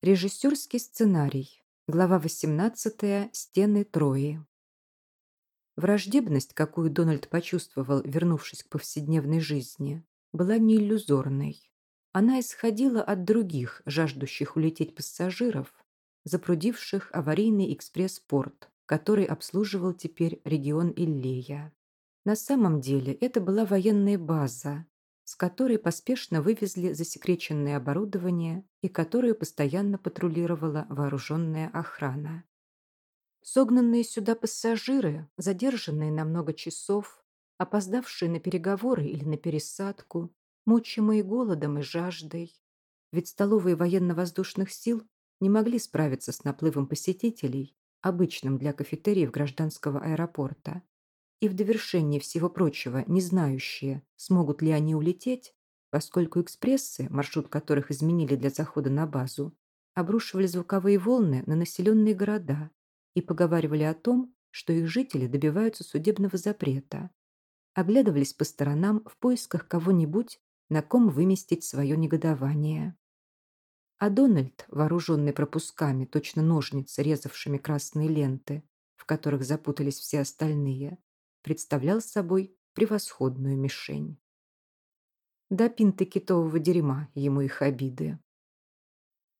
Режиссерский сценарий. Глава 18. Стены Трои. Враждебность, какую Дональд почувствовал, вернувшись к повседневной жизни, была не иллюзорной. Она исходила от других, жаждущих улететь пассажиров, запрудивших аварийный экспресс-порт, который обслуживал теперь регион Иллея. На самом деле это была военная база, с которой поспешно вывезли засекреченное оборудование и которую постоянно патрулировала вооруженная охрана. Согнанные сюда пассажиры, задержанные на много часов, опоздавшие на переговоры или на пересадку, мучимые голодом и жаждой. Ведь столовые военно-воздушных сил не могли справиться с наплывом посетителей, обычным для кафетериев гражданского аэропорта и в довершении всего прочего не знающие, смогут ли они улететь, поскольку экспрессы, маршрут которых изменили для захода на базу, обрушивали звуковые волны на населенные города и поговаривали о том, что их жители добиваются судебного запрета, оглядывались по сторонам в поисках кого-нибудь, на ком выместить свое негодование. А Дональд, вооруженный пропусками, точно ножницы, резавшими красные ленты, в которых запутались все остальные, представлял собой превосходную мишень. До пинты китового дерьма ему их обиды.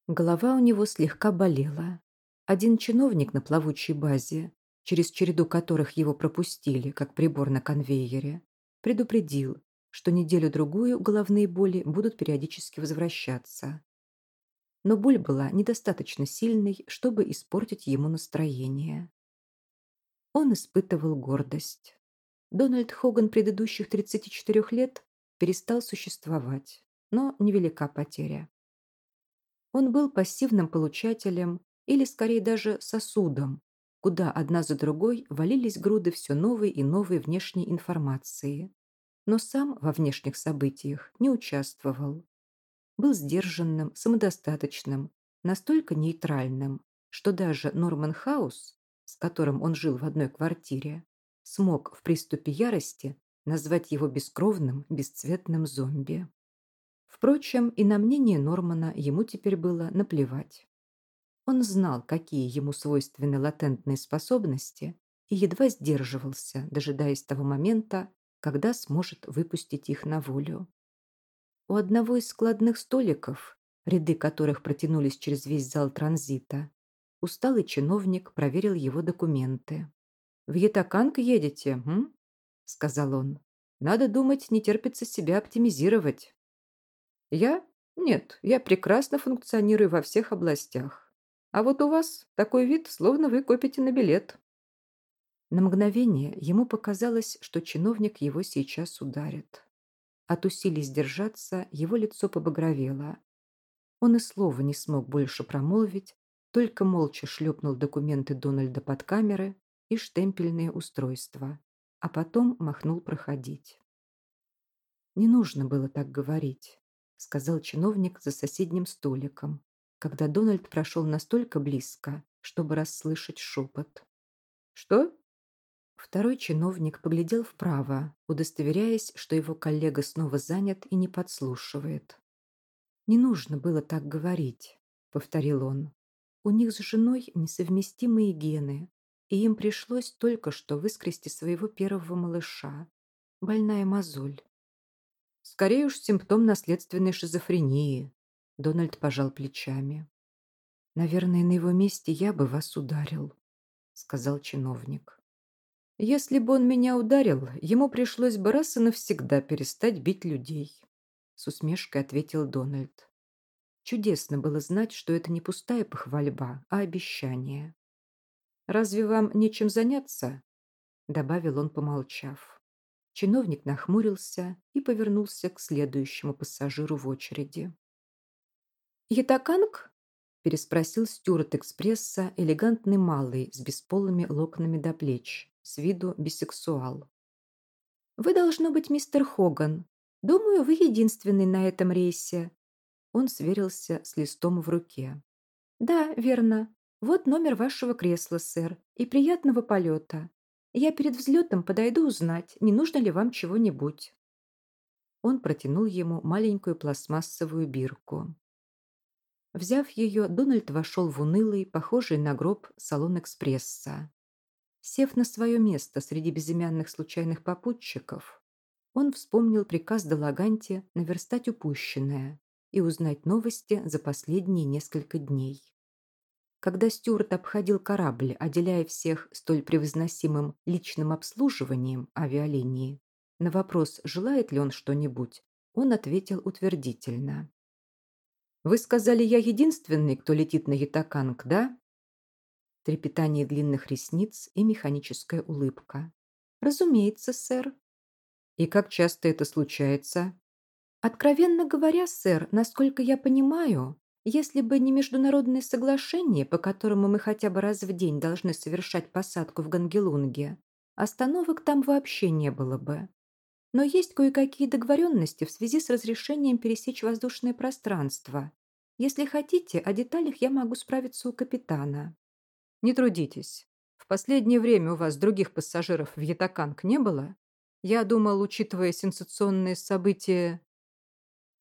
Голова у него слегка болела. Один чиновник на плавучей базе, через череду которых его пропустили, как прибор на конвейере, предупредил, что неделю-другую головные боли будут периодически возвращаться. Но боль была недостаточно сильной, чтобы испортить ему настроение. Он испытывал гордость. Дональд Хоган предыдущих 34 лет перестал существовать, но невелика потеря. Он был пассивным получателем или скорее даже сосудом, куда одна за другой валились груды все новой и новой внешней информации. Но сам во внешних событиях не участвовал. Был сдержанным, самодостаточным, настолько нейтральным, что даже Норман Хаус, с которым он жил в одной квартире, смог в приступе ярости назвать его бескровным, бесцветным зомби. Впрочем, и на мнение Нормана ему теперь было наплевать. Он знал, какие ему свойственны латентные способности, и едва сдерживался, дожидаясь того момента, когда сможет выпустить их на волю. У одного из складных столиков, ряды которых протянулись через весь зал транзита, усталый чиновник проверил его документы. «В Ятаканг едете, м?» — сказал он. «Надо думать, не терпится себя оптимизировать». «Я? Нет, я прекрасно функционирую во всех областях. А вот у вас такой вид, словно вы копите на билет». На мгновение ему показалось, что чиновник его сейчас ударит. От усилий сдержаться его лицо побагровело. Он и слова не смог больше промолвить, только молча шлепнул документы Дональда под камеры и штемпельные устройства, а потом махнул проходить. «Не нужно было так говорить», — сказал чиновник за соседним столиком, когда Дональд прошел настолько близко, чтобы расслышать шепот. «Что?» Второй чиновник поглядел вправо, удостоверяясь, что его коллега снова занят и не подслушивает. «Не нужно было так говорить», — повторил он. «У них с женой несовместимые гены, и им пришлось только что выскрести своего первого малыша. Больная мозоль. Скорее уж симптом наследственной шизофрении. Дональд пожал плечами. Наверное, на его месте я бы вас ударил, сказал чиновник. Если бы он меня ударил, ему пришлось бы раз и навсегда перестать бить людей, с усмешкой ответил Дональд. Чудесно было знать, что это не пустая похвальба, а обещание. «Разве вам нечем заняться?» добавил он, помолчав. Чиновник нахмурился и повернулся к следующему пассажиру в очереди. «Ятаканг?» переспросил стюарт экспресса, элегантный малый с бесполыми локонами до плеч, с виду бисексуал. «Вы, должно быть, мистер Хоган. Думаю, вы единственный на этом рейсе». Он сверился с листом в руке. «Да, верно. «Вот номер вашего кресла, сэр, и приятного полета. Я перед взлетом подойду узнать, не нужно ли вам чего-нибудь». Он протянул ему маленькую пластмассовую бирку. Взяв ее, Дональд вошел в унылый, похожий на гроб, салон экспресса. Сев на свое место среди безымянных случайных попутчиков, он вспомнил приказ Далаганте наверстать упущенное и узнать новости за последние несколько дней. Когда Стюарт обходил корабль, отделяя всех столь превозносимым личным обслуживанием авиалинии, на вопрос, желает ли он что-нибудь, он ответил утвердительно. «Вы сказали, я единственный, кто летит на Ятаканг, да?» Трепетание длинных ресниц и механическая улыбка. «Разумеется, сэр». «И как часто это случается?» «Откровенно говоря, сэр, насколько я понимаю, если бы не международные соглашения, по которому мы хотя бы раз в день должны совершать посадку в Гангелунге, остановок там вообще не было бы. Но есть кое-какие договоренности в связи с разрешением пересечь воздушное пространство. Если хотите, о деталях я могу справиться у капитана. Не трудитесь. В последнее время у вас других пассажиров в Ятаканг не было? Я думал, учитывая сенсационные события...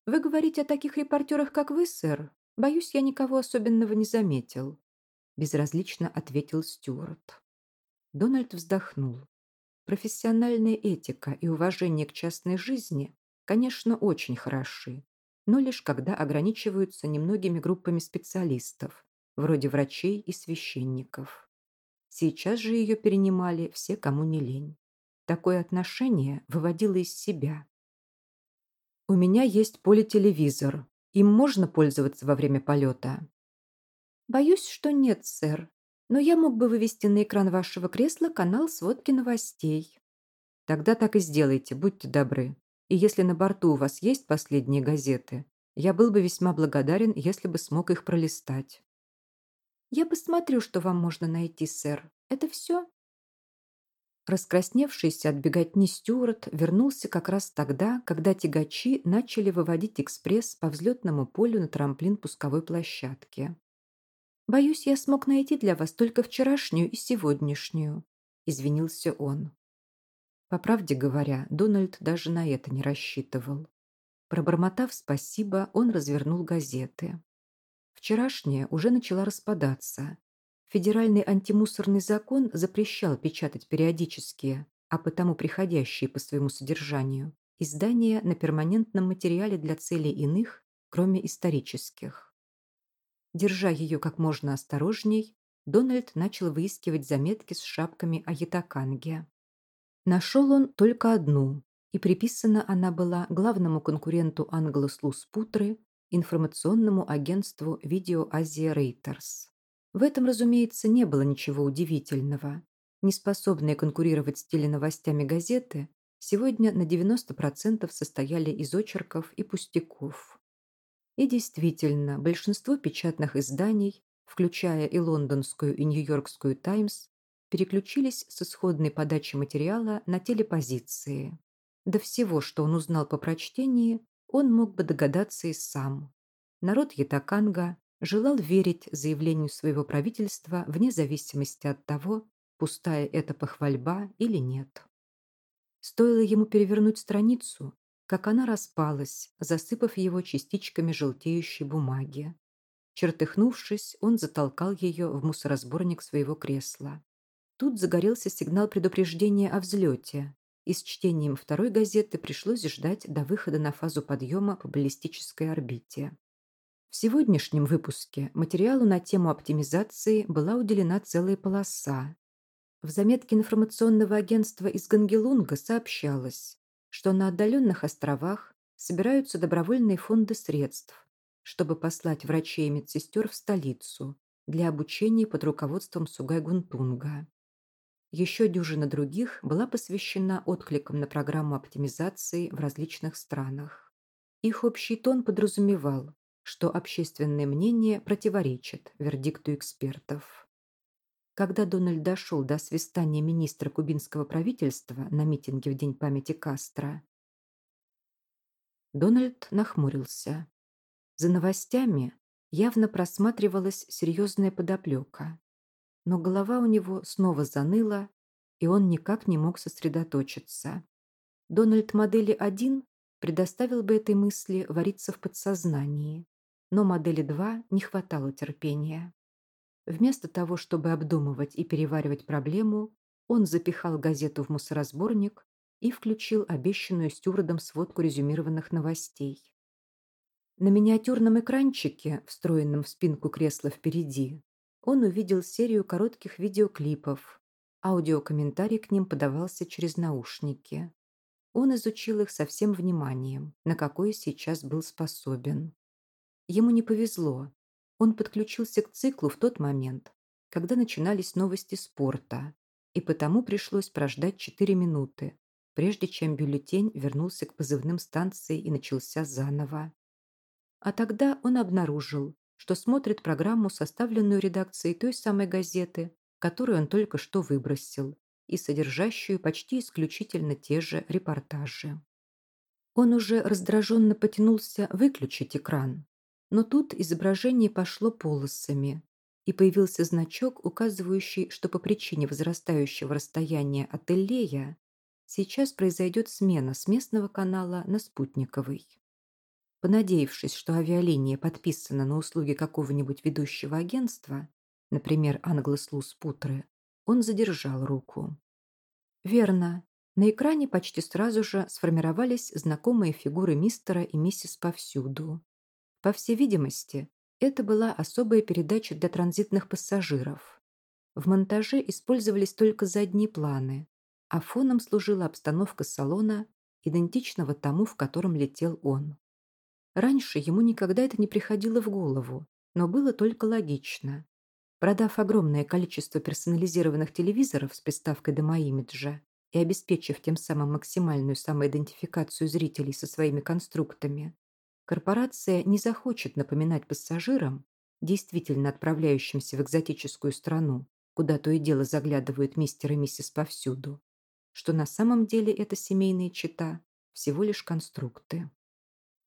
Вы говорите о таких репортерах, как вы, сэр? Боюсь, я никого особенного не заметил. Безразлично ответил Стюарт. Дональд вздохнул. Профессиональная этика и уважение к частной жизни, конечно, очень хороши, но лишь когда ограничиваются немногими группами специалистов, вроде врачей и священников. Сейчас же ее перенимали все, кому не лень. Такое отношение выводило из себя. «У меня есть полетелевизор. Им можно пользоваться во время полета?» «Боюсь, что нет, сэр но я мог бы вывести на экран вашего кресла канал сводки новостей. Тогда так и сделайте, будьте добры. И если на борту у вас есть последние газеты, я был бы весьма благодарен, если бы смог их пролистать. Я посмотрю, что вам можно найти, сэр. Это все? Раскрасневшийся от беготни Стюарт вернулся как раз тогда, когда тягачи начали выводить экспресс по взлетному полю на трамплин пусковой площадки. «Боюсь, я смог найти для вас только вчерашнюю и сегодняшнюю», – извинился он. По правде говоря, Дональд даже на это не рассчитывал. Пробормотав спасибо, он развернул газеты. Вчерашняя уже начала распадаться. Федеральный антимусорный закон запрещал печатать периодические, а потому приходящие по своему содержанию, издания на перманентном материале для целей иных, кроме исторических. Держа ее как можно осторожней, Дональд начал выискивать заметки с шапками о Ятаканге. Нашел он только одну, и приписана она была главному конкуренту Англослус Путры, информационному агентству Видео Азия Рейтерс. В этом, разумеется, не было ничего удивительного. Неспособные конкурировать с теленовостями газеты сегодня на 90% состояли из очерков и пустяков. И действительно, большинство печатных изданий, включая и лондонскую, и нью-йоркскую «Таймс», переключились с исходной подачи материала на телепозиции. До всего, что он узнал по прочтении, он мог бы догадаться и сам. Народ Ятаканга желал верить заявлению своего правительства вне зависимости от того, пустая это похвальба или нет. Стоило ему перевернуть страницу, как она распалась, засыпав его частичками желтеющей бумаги. Чертыхнувшись, он затолкал ее в мусоросборник своего кресла. Тут загорелся сигнал предупреждения о взлете, и с чтением второй газеты пришлось ждать до выхода на фазу подъема по баллистической орбите. В сегодняшнем выпуске материалу на тему оптимизации была уделена целая полоса. В заметке информационного агентства из Гангелунга сообщалось, что на отдаленных островах собираются добровольные фонды средств, чтобы послать врачей и медсестер в столицу для обучения под руководством Сугай-Гунтунга. Еще дюжина других была посвящена откликам на программу оптимизации в различных странах. Их общий тон подразумевал, что общественное мнение противоречит вердикту экспертов. Когда Дональд дошел до свистания министра кубинского правительства на митинге в День памяти Кастро, Дональд нахмурился. За новостями явно просматривалась серьезная подоплека, но голова у него снова заныла, и он никак не мог сосредоточиться. Дональд модели 1 предоставил бы этой мысли вариться в подсознании. Но модели 2 не хватало терпения. Вместо того, чтобы обдумывать и переваривать проблему, он запихал газету в мусоросборник и включил обещанную стюардом сводку резюмированных новостей. На миниатюрном экранчике, встроенном в спинку кресла впереди, он увидел серию коротких видеоклипов. Аудиокомментарий к ним подавался через наушники. Он изучил их со всем вниманием, на какое сейчас был способен. Ему не повезло. Он подключился к циклу в тот момент, когда начинались новости спорта, и потому пришлось прождать 4 минуты, прежде чем бюллетень вернулся к позывным станции и начался заново. А тогда он обнаружил, что смотрит программу, составленную редакцией той самой газеты, которую он только что выбросил, и содержащую почти исключительно те же репортажи. Он уже раздраженно потянулся выключить экран, но тут изображение пошло полосами, и появился значок, указывающий, что по причине возрастающего расстояния от Эллея сейчас произойдет смена с местного канала на спутниковый. Понадеявшись, что авиалиния подписана на услуги какого-нибудь ведущего агентства, например, Англослуз Путры, он задержал руку. Верно, на экране почти сразу же сформировались знакомые фигуры мистера и миссис повсюду. По всей видимости, это была особая передача для транзитных пассажиров. В монтаже использовались только задние планы, а фоном служила обстановка салона, идентичного тому, в котором летел он. Раньше ему никогда это не приходило в голову, но было только логично. Продав огромное количество персонализированных телевизоров с приставкой дома-имиджа и обеспечив тем самым максимальную самоидентификацию зрителей со своими конструктами, корпорация не захочет напоминать пассажирам, действительно отправляющимся в экзотическую страну, куда то и дело заглядывают мистер и миссис повсюду, что на самом деле это семейные чита всего лишь конструкты.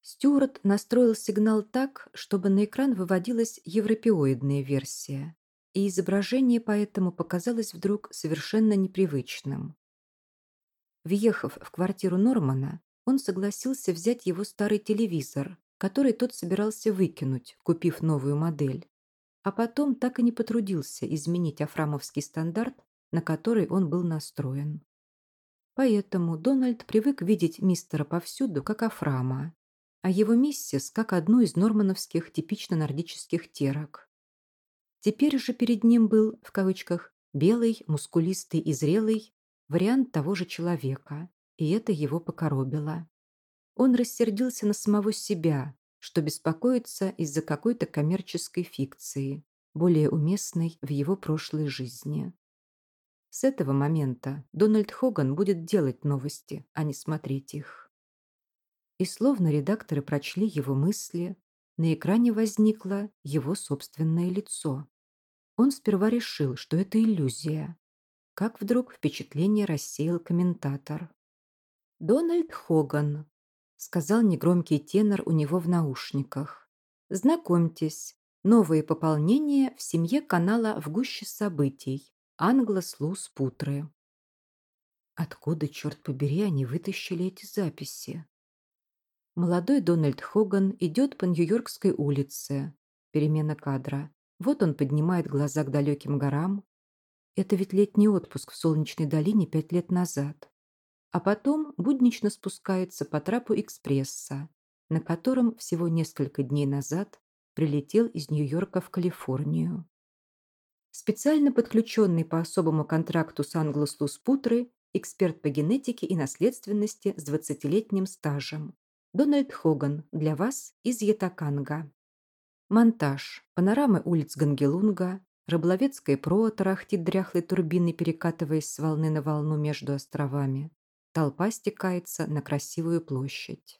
Стюарт настроил сигнал так, чтобы на экран выводилась европеоидная версия, и изображение поэтому показалось вдруг совершенно непривычным. Въехав в квартиру Нормана, он согласился взять его старый телевизор, который тот собирался выкинуть, купив новую модель. А потом так и не потрудился изменить афрамовский стандарт, на который он был настроен. Поэтому Дональд привык видеть мистера повсюду, как Афрама, а его миссис, как одну из нормановских типично нордических терок. Теперь же перед ним был, в кавычках, белый, мускулистый и зрелый вариант того же человека, и это его покоробило. Он рассердился на самого себя, что беспокоится из-за какой-то коммерческой фикции, более уместной в его прошлой жизни. С этого момента Дональд Хоган будет делать новости, а не смотреть их. И словно редакторы прочли его мысли, на экране возникло его собственное лицо. Он сперва решил, что это иллюзия. Как вдруг впечатление рассеял комментатор. «Дональд Хоган», — сказал негромкий тенор у него в наушниках. «Знакомьтесь, новые пополнения в семье канала «В гуще событий» Англослуз Путры». Откуда, черт побери, они вытащили эти записи? Молодой Дональд Хоган идет по Нью-Йоркской улице. Перемена кадра. Вот он поднимает глаза к далеким горам. Это ведь летний отпуск в Солнечной долине пять лет назад а потом буднично спускается по трапу экспресса, на котором всего несколько дней назад прилетел из Нью-Йорка в Калифорнию. Специально подключенный по особому контракту с Англослус Путры, эксперт по генетике и наследственности с 20-летним стажем. Дональд Хоган для вас из Ятаканга. Монтаж. Панорамы улиц Гангелунга. Рыболовецкая проа тарахтит дряхлой турбиной, перекатываясь с волны на волну между островами. Толпа стекается на красивую площадь.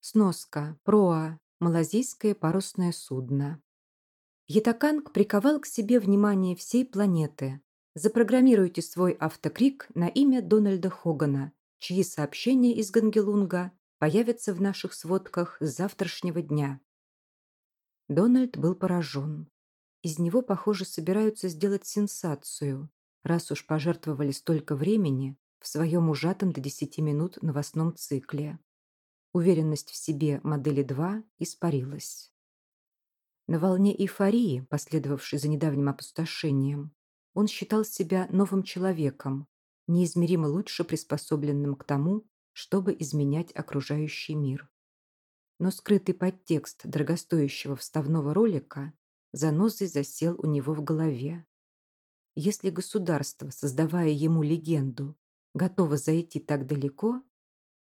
Сноска. Проа. Малазийское парусное судно. Ятаканг приковал к себе внимание всей планеты. Запрограммируйте свой автокрик на имя Дональда Хогана, чьи сообщения из Гангелунга появятся в наших сводках с завтрашнего дня. Дональд был поражен. Из него, похоже, собираются сделать сенсацию, раз уж пожертвовали столько времени в своем ужатом до 10 минут новостном цикле. Уверенность в себе модели 2 испарилась. На волне эйфории, последовавшей за недавним опустошением, он считал себя новым человеком, неизмеримо лучше приспособленным к тому, чтобы изменять окружающий мир. Но скрытый подтекст дорогостоящего вставного ролика занозой засел у него в голове. Если государство, создавая ему легенду, готово зайти так далеко,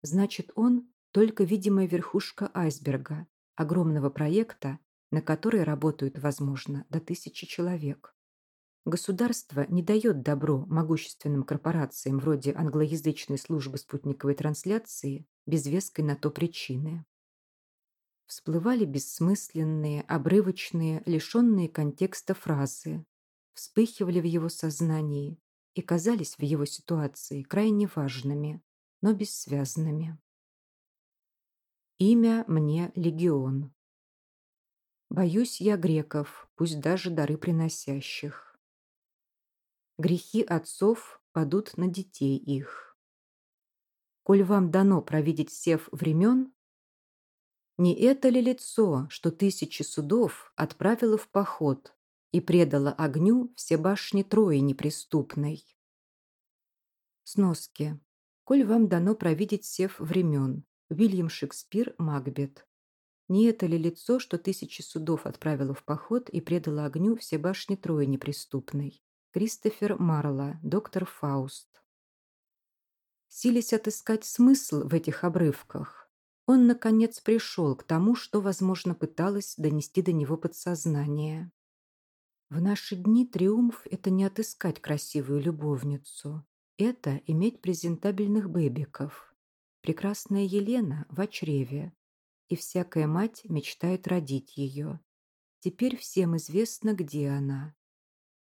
значит он только видимая верхушка айсберга, огромного проекта, на который работают, возможно, до тысячи человек. Государство не дает добро могущественным корпорациям вроде англоязычной службы спутниковой трансляции без веской на то причины. Всплывали бессмысленные, обрывочные, лишенные контекста фразы, вспыхивали в его сознании и казались в его ситуации крайне важными, но бессвязными. Имя мне Легион. Боюсь я греков, пусть даже дары приносящих. Грехи отцов падут на детей их. Коль вам дано провидеть сев времен, не это ли лицо, что тысячи судов отправило в поход и предало огню все башни Трои неприступной? Сноски. Коль вам дано провидеть сев времен, Уильям Шекспир, Макбет. Не это ли лицо, что тысячи судов отправило в поход и предало огню все башни Трои неприступной? Кристофер Марла, доктор Фауст. Силясь отыскать смысл в этих обрывках, он, наконец, пришел к тому, что, возможно, пыталось донести до него подсознание. В наши дни триумф – это не отыскать красивую любовницу. Это иметь презентабельных бэбиков. Прекрасная Елена в чреве, и всякая мать мечтает родить ее. Теперь всем известно, где она.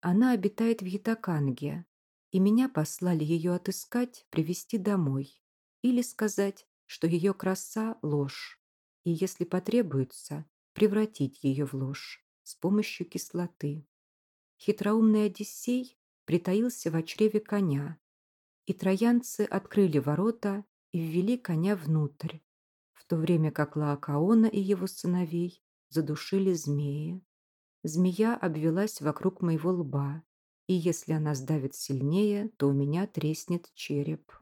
Она обитает в Ятаканге, и меня послали ее отыскать, привести домой. Или сказать, что ее краса – ложь, и, если потребуется, превратить ее в ложь с помощью кислоты. Хитроумный Одиссей притаился в чреве коня, и троянцы открыли ворота и ввели коня внутрь, в то время как Лаокаона и его сыновей задушили змеи. Змея обвелась вокруг моего лба, и если она сдавит сильнее, то у меня треснет череп.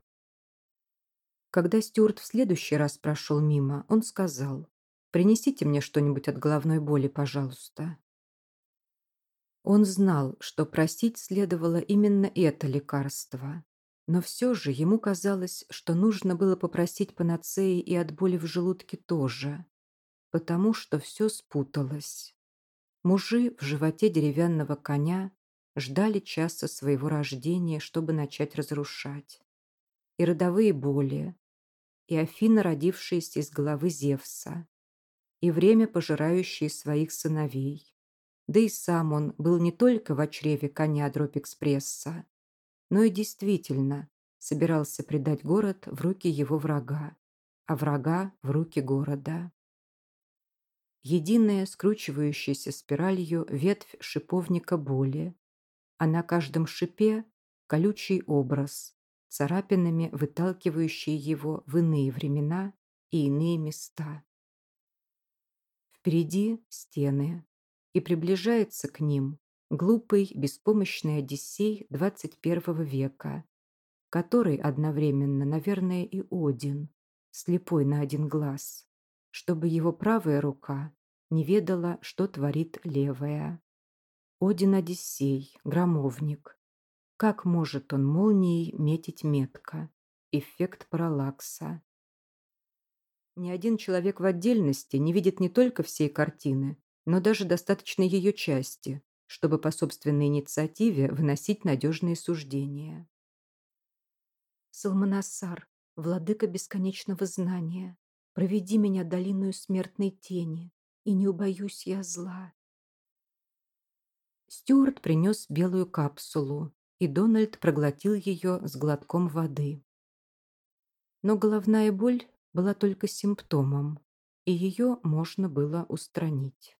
Когда Стюарт в следующий раз прошел мимо, он сказал, «Принесите мне что-нибудь от головной боли, пожалуйста». Он знал, что просить следовало именно это лекарство, но все же ему казалось, что нужно было попросить панацеи и от боли в желудке тоже, потому что все спуталось. Мужи в животе деревянного коня ждали часа своего рождения, чтобы начать разрушать. И родовые боли, и Афина, родившаяся из головы Зевса, и время, пожирающее своих сыновей. Да и сам он был не только в чреве коня Дроп-экспресса, но и действительно собирался предать город в руки его врага, а врага в руки города. Единая, скручивающаяся спиралью ветвь шиповника боли, а на каждом шипе колючий образ, царапинами выталкивающий его в иные времена и иные места. Впереди стены, и приближается к ним глупый, беспомощный Одиссей 21 века, который одновременно, наверное, и Один, слепой на один глаз, чтобы его правая рука не ведала, что творит левая. Один Одиссей, громовник. Как может он молнией метить метко? Эффект параллакса. Ни один человек в отдельности не видит не только всей картины, но даже достаточно ее части, чтобы по собственной инициативе выносить надежные суждения. Салманасар, владыка бесконечного знания, проведи меня долиную смертной тени, и не убоюсь я зла. Стюарт принес белую капсулу, и Дональд проглотил ее с глотком воды. Но головная боль была только симптомом, и ее можно было устранить.